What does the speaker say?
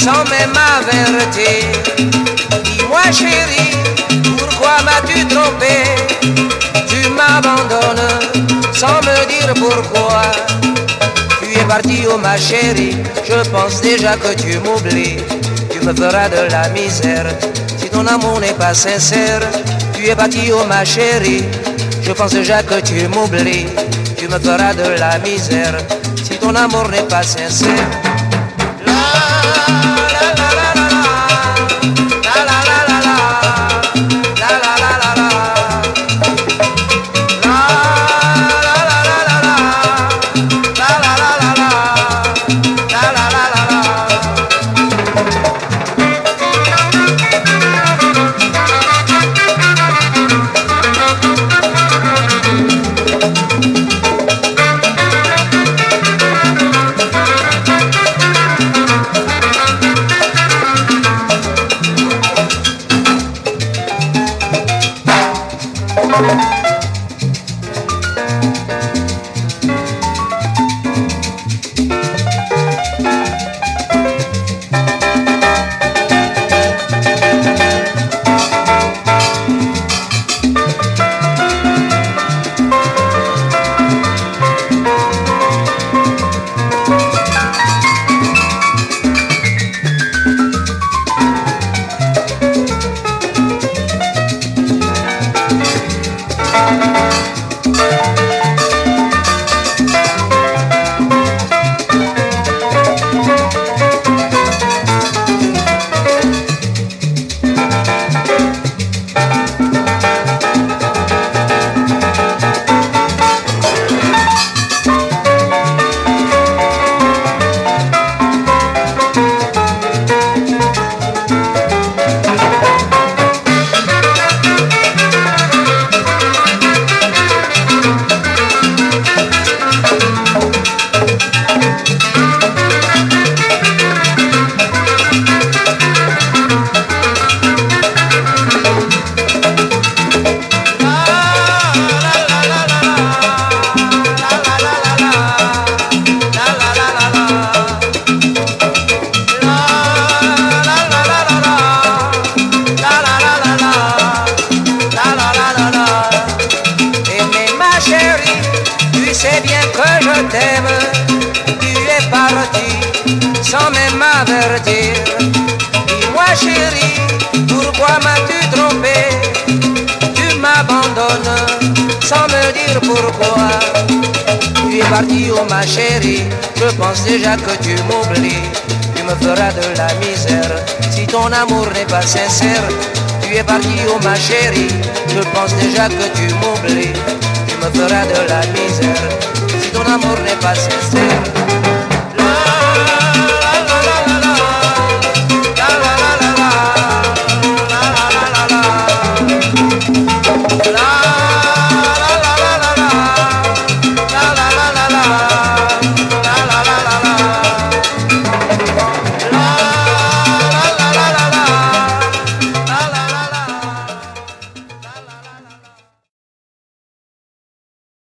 Sans même avertir. Dis-moi chérie, pourquoi m'as-tu trompé? Tu m'abandonnes sans me dire pourquoi. Tu es parti, oh ma chérie, je pense déjà que tu m'oublies. Tu me feras de la misère si ton amour n'est pas sincère. Tu es parti, oh ma chérie, je pense déjà que tu m'oublies. Tu me feras de la misère si ton amour n'est pas sincère. Música Tu es parti sans même m'avertir. Dis-moi chérie, pourquoi m'as-tu trompé? Tu m'abandonnes sans me dire pourquoi. Tu es parti, oh ma chérie, je pense déjà que tu m'oublies. Tu me feras de la misère si ton amour n'est pas sincère. Tu es parti, oh ma chérie, je pense déjà que tu m'oublies. Tu me feras de la misère por amor me pasaste